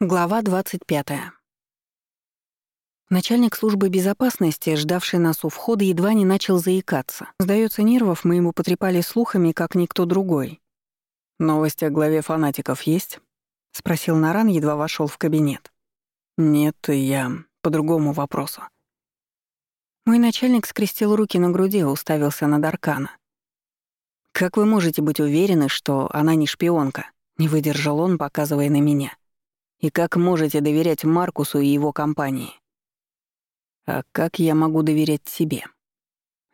Глава 25. Начальник службы безопасности, ждавший нас у входа, едва не начал заикаться. Сдается нервов мы ему потрепали слухами, как никто другой. «Новости о главе фанатиков есть?» — спросил Наран, едва вошел в кабинет. «Нет, я по другому вопросу». Мой начальник скрестил руки на груди и уставился на Даркана. «Как вы можете быть уверены, что она не шпионка?» — не выдержал он, показывая на меня. И как можете доверять Маркусу и его компании? А как я могу доверять себе?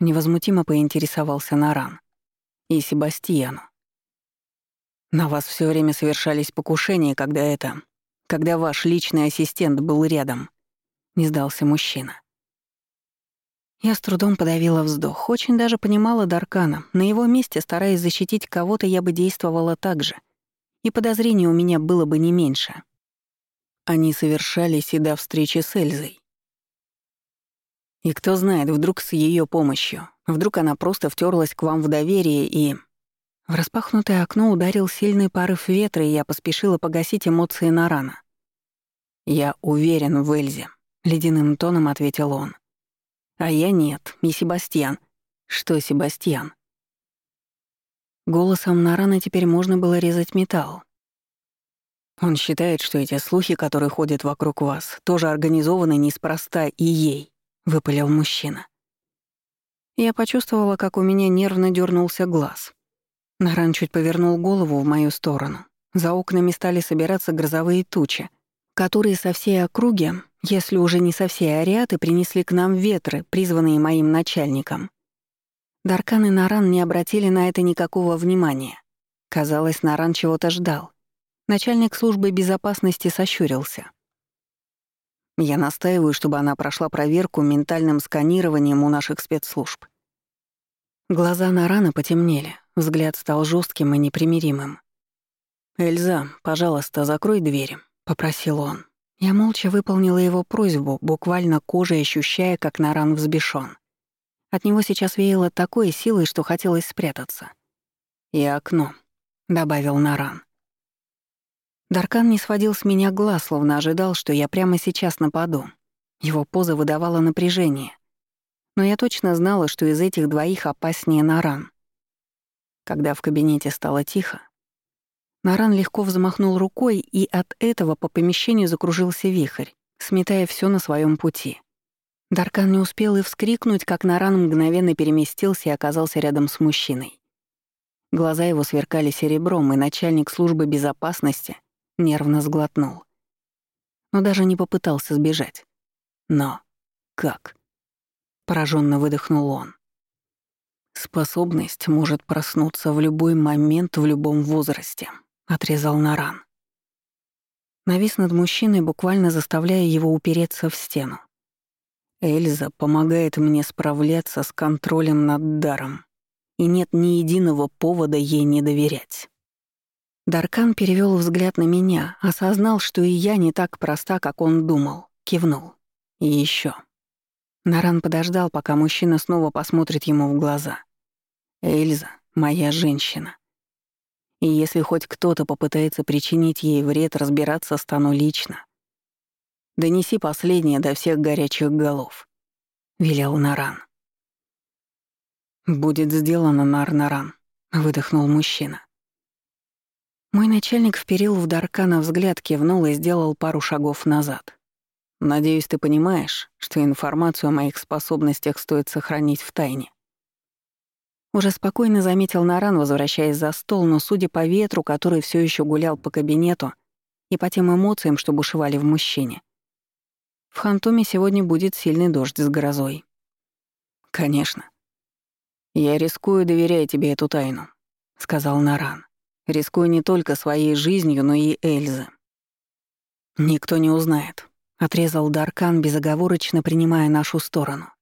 Невозмутимо поинтересовался Наран. И Себастьяну. На вас все время совершались покушения, когда это... Когда ваш личный ассистент был рядом. Не сдался мужчина. Я с трудом подавила вздох. Очень даже понимала Даркана. На его месте, стараясь защитить кого-то, я бы действовала так же. И подозрений у меня было бы не меньше. Они совершались и до встречи с Эльзой. И кто знает, вдруг с ее помощью, вдруг она просто втерлась к вам в доверие и... В распахнутое окно ударил сильный порыв ветра, и я поспешила погасить эмоции на рано. «Я уверен в Эльзе», — ледяным тоном ответил он. «А я нет, и Себастьян». «Что Себастьян?» Голосом Нарана теперь можно было резать металл. Он считает, что эти слухи, которые ходят вокруг вас, тоже организованы неспроста и ей», — выпалил мужчина. Я почувствовала, как у меня нервно дернулся глаз. Наран чуть повернул голову в мою сторону. За окнами стали собираться грозовые тучи, которые со всей округи, если уже не со всей ариаты, принесли к нам ветры, призванные моим начальником. Даркан и Наран не обратили на это никакого внимания. Казалось, Наран чего-то ждал — Начальник службы безопасности сощурился. Я настаиваю, чтобы она прошла проверку ментальным сканированием у наших спецслужб. Глаза Нарана потемнели, взгляд стал жестким и непримиримым. «Эльза, пожалуйста, закрой дверь», — попросил он. Я молча выполнила его просьбу, буквально кожей ощущая, как Наран взбешён. От него сейчас веяло такой силой, что хотелось спрятаться. «И окно», — добавил Наран. Даркан не сводил с меня глаз, словно ожидал, что я прямо сейчас нападу. Его поза выдавала напряжение. Но я точно знала, что из этих двоих опаснее Наран. Когда в кабинете стало тихо, Наран легко взмахнул рукой, и от этого по помещению закружился вихрь, сметая все на своем пути. Даркан не успел и вскрикнуть, как Наран мгновенно переместился и оказался рядом с мужчиной. Глаза его сверкали серебром, и начальник службы безопасности — Нервно сглотнул. Но даже не попытался сбежать. Но как? Пораженно выдохнул он. Способность может проснуться в любой момент в любом возрасте, отрезал Наран. Навис над мужчиной, буквально заставляя его упереться в стену. Эльза помогает мне справляться с контролем над даром, и нет ни единого повода ей не доверять. Даркан перевел взгляд на меня, осознал, что и я не так проста, как он думал, кивнул. И еще. Наран подождал, пока мужчина снова посмотрит ему в глаза. «Эльза — моя женщина. И если хоть кто-то попытается причинить ей вред, разбираться стану лично. Донеси последнее до всех горячих голов», — велел Наран. «Будет сделано, Нар-Наран», — выдохнул мужчина. Мой начальник вперил в Даркана взгляд, кивнул и сделал пару шагов назад. «Надеюсь, ты понимаешь, что информацию о моих способностях стоит сохранить в тайне». Уже спокойно заметил Наран, возвращаясь за стол, но, судя по ветру, который все еще гулял по кабинету, и по тем эмоциям, что бушевали в мужчине, в Хантуме сегодня будет сильный дождь с грозой. «Конечно. Я рискую, доверяя тебе эту тайну», — сказал Наран рискуя не только своей жизнью, но и Эльзы. «Никто не узнает», — отрезал Даркан, безоговорочно принимая нашу сторону.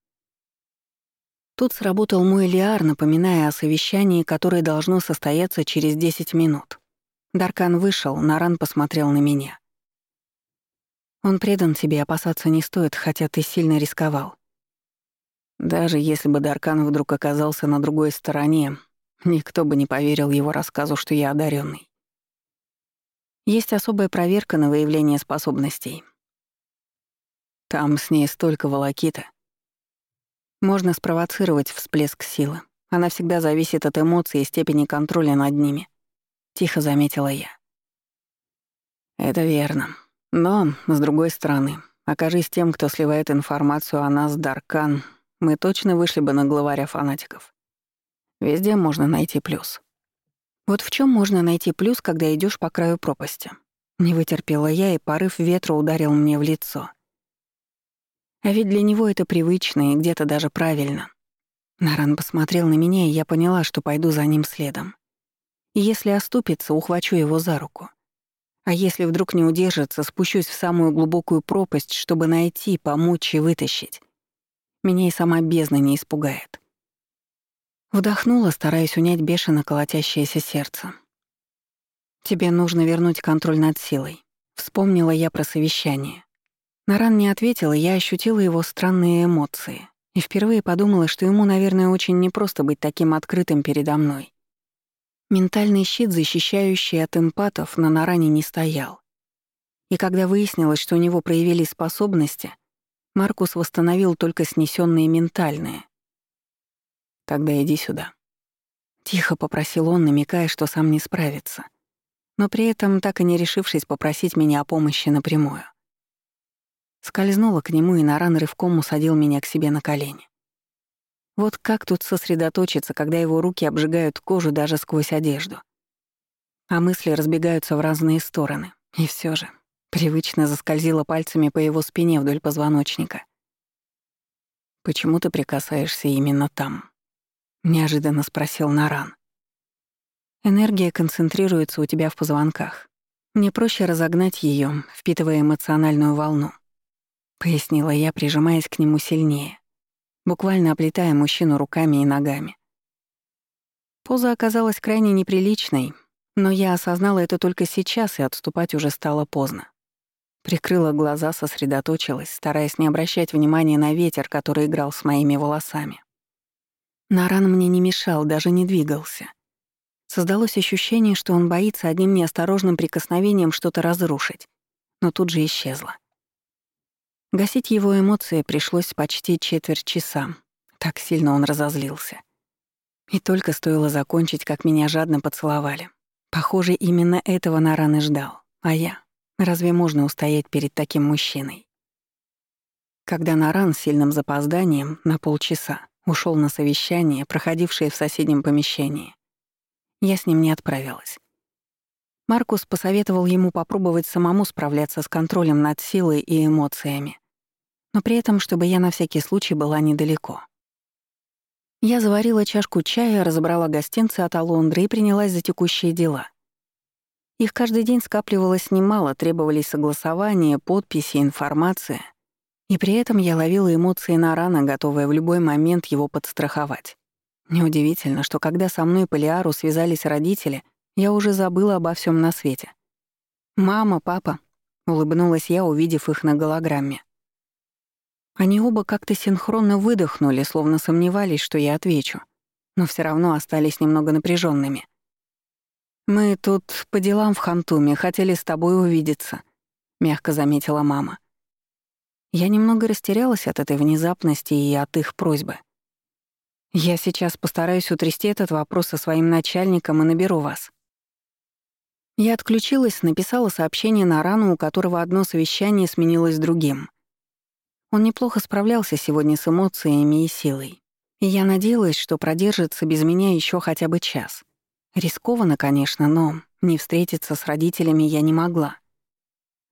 Тут сработал мой Лиар, напоминая о совещании, которое должно состояться через 10 минут. Даркан вышел, Наран посмотрел на меня. «Он предан тебе, опасаться не стоит, хотя ты сильно рисковал. Даже если бы Даркан вдруг оказался на другой стороне, Никто бы не поверил его рассказу, что я одаренный. Есть особая проверка на выявление способностей. Там с ней столько волокита. Можно спровоцировать всплеск силы. Она всегда зависит от эмоций и степени контроля над ними. Тихо заметила я. Это верно. Но, с другой стороны, окажись тем, кто сливает информацию о нас, Даркан, мы точно вышли бы на главаря фанатиков. Везде можно найти плюс. Вот в чем можно найти плюс, когда идешь по краю пропасти? Не вытерпела я, и порыв ветра ударил мне в лицо. А ведь для него это привычно и где-то даже правильно. Наран посмотрел на меня, и я поняла, что пойду за ним следом. И если оступится, ухвачу его за руку. А если вдруг не удержится, спущусь в самую глубокую пропасть, чтобы найти, помочь и вытащить. Меня и сама бездна не испугает. Вдохнула, стараясь унять бешено колотящееся сердце. «Тебе нужно вернуть контроль над силой», — вспомнила я про совещание. Наран не ответил, и я ощутила его странные эмоции. И впервые подумала, что ему, наверное, очень непросто быть таким открытым передо мной. Ментальный щит, защищающий от эмпатов, на Наране не стоял. И когда выяснилось, что у него проявились способности, Маркус восстановил только снесенные ментальные. «Тогда иди сюда». Тихо попросил он, намекая, что сам не справится, но при этом так и не решившись попросить меня о помощи напрямую. Скользнула к нему, и Наран рывком усадил меня к себе на колени. Вот как тут сосредоточиться, когда его руки обжигают кожу даже сквозь одежду? А мысли разбегаются в разные стороны. И все же привычно заскользила пальцами по его спине вдоль позвоночника. «Почему ты прикасаешься именно там?» — неожиданно спросил Наран. «Энергия концентрируется у тебя в позвонках. Мне проще разогнать ее, впитывая эмоциональную волну», — пояснила я, прижимаясь к нему сильнее буквально оплетая мужчину руками и ногами. Поза оказалась крайне неприличной, но я осознала это только сейчас, и отступать уже стало поздно. Прикрыла глаза, сосредоточилась, стараясь не обращать внимания на ветер, который играл с моими волосами. Наран мне не мешал, даже не двигался. Создалось ощущение, что он боится одним неосторожным прикосновением что-то разрушить, но тут же исчезло. Гасить его эмоции пришлось почти четверть часа. Так сильно он разозлился. И только стоило закончить, как меня жадно поцеловали. Похоже, именно этого Наран и ждал. А я? Разве можно устоять перед таким мужчиной? Когда Наран с сильным запозданием на полчаса ушел на совещание, проходившее в соседнем помещении, я с ним не отправилась. Маркус посоветовал ему попробовать самому справляться с контролем над силой и эмоциями, но при этом, чтобы я на всякий случай была недалеко. Я заварила чашку чая, разобрала гостинцы от Алондры и принялась за текущие дела. Их каждый день скапливалось немало, требовались согласования, подписи, информация. И при этом я ловила эмоции на рано, готовая в любой момент его подстраховать. Неудивительно, что когда со мной по Лиару связались родители — я уже забыла обо всем на свете. «Мама, папа», — улыбнулась я, увидев их на голограмме. Они оба как-то синхронно выдохнули, словно сомневались, что я отвечу, но все равно остались немного напряженными. «Мы тут по делам в Хантуме, хотели с тобой увидеться», — мягко заметила мама. Я немного растерялась от этой внезапности и от их просьбы. «Я сейчас постараюсь утрясти этот вопрос со своим начальником и наберу вас», я отключилась, написала сообщение на рану, у которого одно совещание сменилось другим. Он неплохо справлялся сегодня с эмоциями и силой. И я надеялась, что продержится без меня еще хотя бы час. Рискованно, конечно, но не встретиться с родителями я не могла.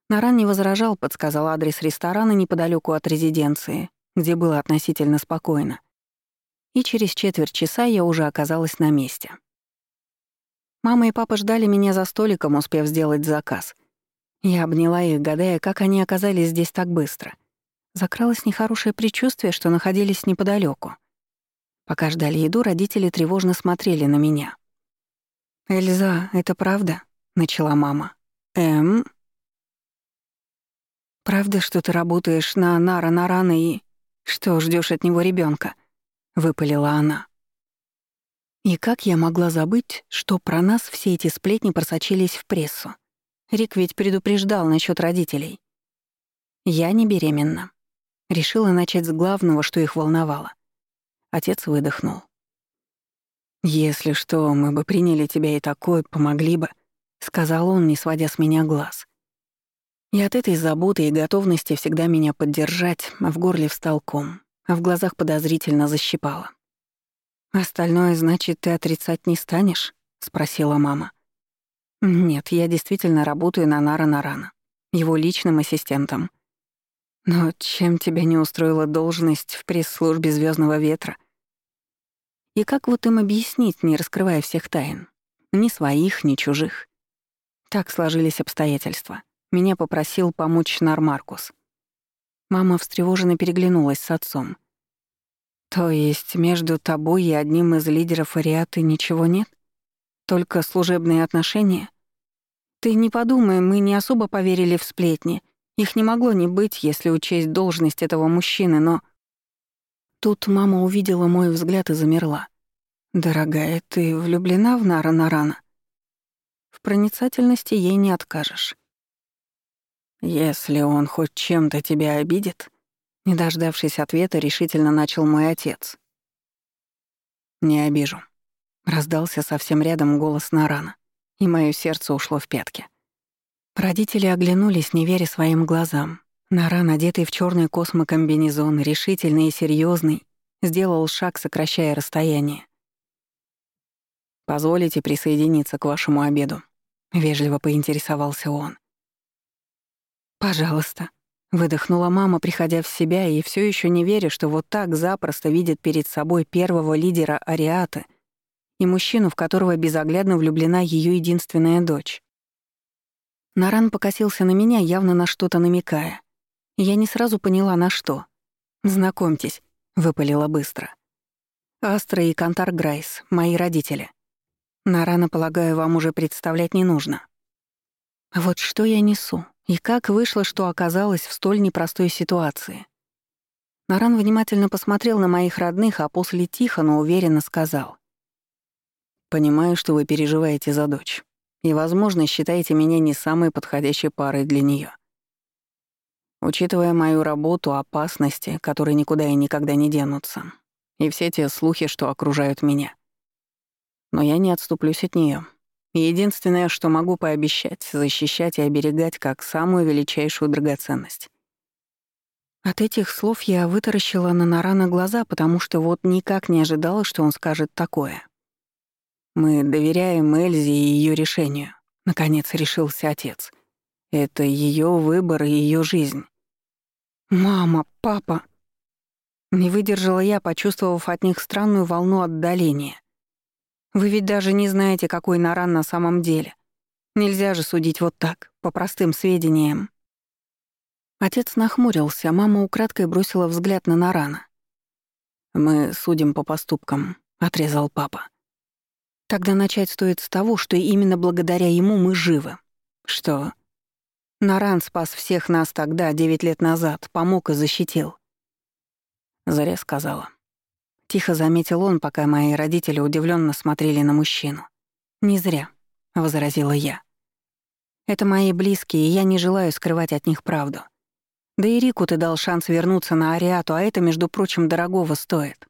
Наран не возражал, подсказал адрес ресторана неподалеку от резиденции, где было относительно спокойно. И через четверть часа я уже оказалась на месте. Мама и папа ждали меня за столиком, успев сделать заказ. Я обняла их, гадая, как они оказались здесь так быстро. Закралось нехорошее предчувствие, что находились неподалеку. Пока ждали еду, родители тревожно смотрели на меня. «Эльза, это правда?» — начала мама. «Эм?» «Правда, что ты работаешь на Нара Нарана и... Что, ждешь от него ребенка? выпалила она. И как я могла забыть, что про нас все эти сплетни просочились в прессу? Рик ведь предупреждал насчет родителей. Я не беременна. Решила начать с главного, что их волновало. Отец выдохнул. «Если что, мы бы приняли тебя и такой, помогли бы», — сказал он, не сводя с меня глаз. И от этой заботы и готовности всегда меня поддержать, а в горле встал ком, а в глазах подозрительно защипало. «Остальное, значит, ты отрицать не станешь?» — спросила мама. «Нет, я действительно работаю на Нара Нарана, его личным ассистентом. Но чем тебя не устроила должность в пресс-службе Звездного ветра?» И как вот им объяснить, не раскрывая всех тайн? Ни своих, ни чужих. Так сложились обстоятельства. Меня попросил помочь Нар Маркус. Мама встревоженно переглянулась с отцом. «То есть между тобой и одним из лидеров Ариаты ничего нет? Только служебные отношения? Ты не подумай, мы не особо поверили в сплетни. Их не могло не быть, если учесть должность этого мужчины, но...» Тут мама увидела мой взгляд и замерла. «Дорогая, ты влюблена в Нара Нарана?» В проницательности ей не откажешь. «Если он хоть чем-то тебя обидит», не дождавшись ответа, решительно начал мой отец. «Не обижу», — раздался совсем рядом голос Нарана, и мое сердце ушло в пятки. Родители оглянулись, не веря своим глазам. Наран, одетый в черный космокомбинезон, решительный и серьезный, сделал шаг, сокращая расстояние. «Позволите присоединиться к вашему обеду?» — вежливо поинтересовался он. «Пожалуйста», — выдохнула мама, приходя в себя и все еще не веря, что вот так запросто видит перед собой первого лидера Ариаты и мужчину, в которого безоглядно влюблена ее единственная дочь. Наран покосился на меня, явно на что-то намекая. Я не сразу поняла, на что. «Знакомьтесь», — выпалила быстро. «Астра и Кантар Грайс, мои родители. Нарана, полагаю, вам уже представлять не нужно». Вот что я несу, и как вышло, что оказалась в столь непростой ситуации. Наран внимательно посмотрел на моих родных, а после тихо, но уверенно сказал. «Понимаю, что вы переживаете за дочь, и, возможно, считаете меня не самой подходящей парой для нее. Учитывая мою работу, опасности, которые никуда и никогда не денутся, и все те слухи, что окружают меня. Но я не отступлюсь от нее. Единственное, что могу пообещать — защищать и оберегать как самую величайшую драгоценность. От этих слов я вытаращила на Нарана глаза, потому что вот никак не ожидала, что он скажет такое. «Мы доверяем Эльзе и ее решению», — наконец решился отец. «Это ее выбор и ее жизнь. «Мама, папа!» Не выдержала я, почувствовав от них странную волну отдаления. «Вы ведь даже не знаете, какой Наран на самом деле. Нельзя же судить вот так, по простым сведениям». Отец нахмурился, мама украдкой бросила взгляд на Нарана. «Мы судим по поступкам», — отрезал папа. «Тогда начать стоит с того, что именно благодаря ему мы живы. Что Наран спас всех нас тогда, девять лет назад, помог и защитил. Заря сказала. Тихо заметил он, пока мои родители удивленно смотрели на мужчину. «Не зря», — возразила я. «Это мои близкие, и я не желаю скрывать от них правду. Да и Рику ты дал шанс вернуться на Ариату, а это, между прочим, дорогого стоит».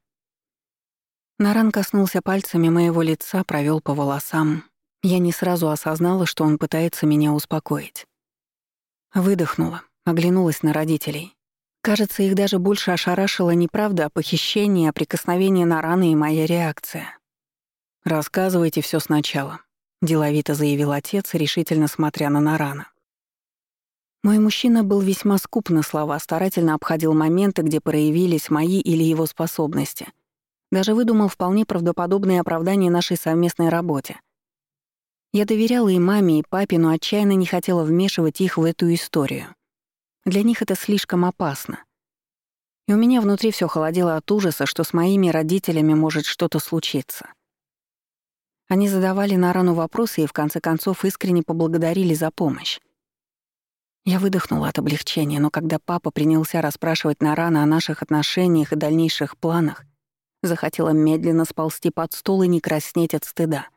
Наран коснулся пальцами моего лица, провел по волосам. Я не сразу осознала, что он пытается меня успокоить. Выдохнула, оглянулась на родителей. Кажется, их даже больше ошарашила не правда о похищении, а прикосновение на раны и моя реакция. «Рассказывайте все сначала», — деловито заявил отец, решительно смотря на Нарана. Мой мужчина был весьма скуп на слова, старательно обходил моменты, где проявились мои или его способности. Даже выдумал вполне правдоподобные оправдания нашей совместной работе. Я доверяла и маме, и папе, но отчаянно не хотела вмешивать их в эту историю. Для них это слишком опасно. И у меня внутри все холодело от ужаса, что с моими родителями может что-то случиться. Они задавали Нарану вопросы и в конце концов искренне поблагодарили за помощь. Я выдохнула от облегчения, но когда папа принялся расспрашивать Нарана о наших отношениях и дальнейших планах, захотела медленно сползти под стол и не краснеть от стыда —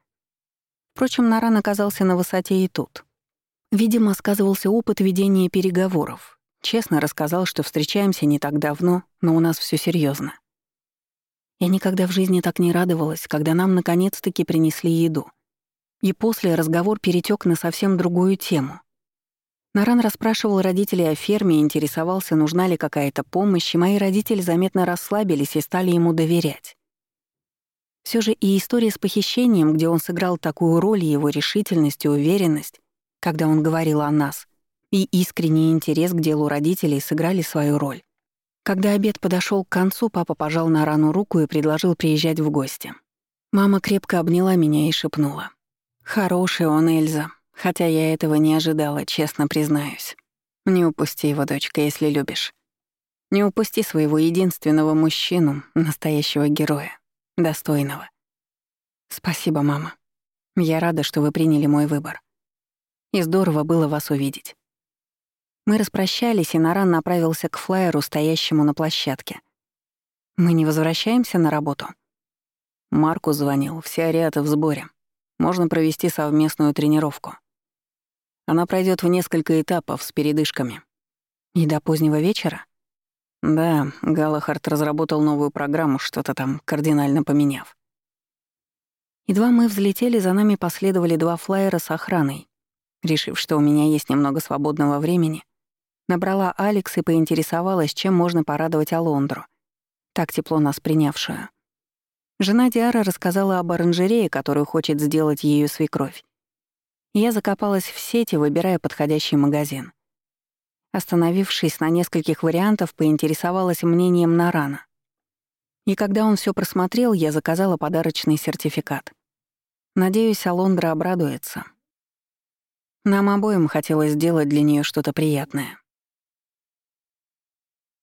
Впрочем, Наран оказался на высоте и тут. Видимо, сказывался опыт ведения переговоров. Честно рассказал, что встречаемся не так давно, но у нас все серьезно. Я никогда в жизни так не радовалась, когда нам наконец-таки принесли еду. И после разговор перетек на совсем другую тему. Наран расспрашивал родителей о ферме интересовался, нужна ли какая-то помощь, и мои родители заметно расслабились и стали ему доверять. Все же и история с похищением, где он сыграл такую роль, и его решительность и уверенность, когда он говорил о нас, и искренний интерес к делу родителей сыграли свою роль. Когда обед подошел к концу, папа пожал на рану руку и предложил приезжать в гости. Мама крепко обняла меня и шепнула. «Хороший он, Эльза, хотя я этого не ожидала, честно признаюсь. Не упусти его, дочка, если любишь. Не упусти своего единственного мужчину, настоящего героя, достойного. Спасибо, мама. Я рада, что вы приняли мой выбор. И здорово было вас увидеть. Мы распрощались, и Наран направился к флайеру, стоящему на площадке. «Мы не возвращаемся на работу?» Марку звонил, все ариаты в сборе. Можно провести совместную тренировку. Она пройдет в несколько этапов с передышками. И до позднего вечера? Да, Галахард разработал новую программу, что-то там кардинально поменяв. Едва мы взлетели, за нами последовали два флайера с охраной. Решив, что у меня есть немного свободного времени, Набрала Алекс и поинтересовалась, чем можно порадовать Алондру, так тепло нас принявшую. Жена Диара рассказала об оранжерее, которую хочет сделать ее свекровь. Я закопалась в сети, выбирая подходящий магазин. Остановившись на нескольких вариантах, поинтересовалась мнением Нарана. И когда он все просмотрел, я заказала подарочный сертификат. Надеюсь, Алондра обрадуется. Нам обоим хотелось сделать для нее что-то приятное.